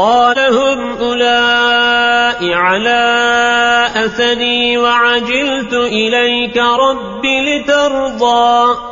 قال هم أولاء على أثني وعجلت إليك رب لترضى.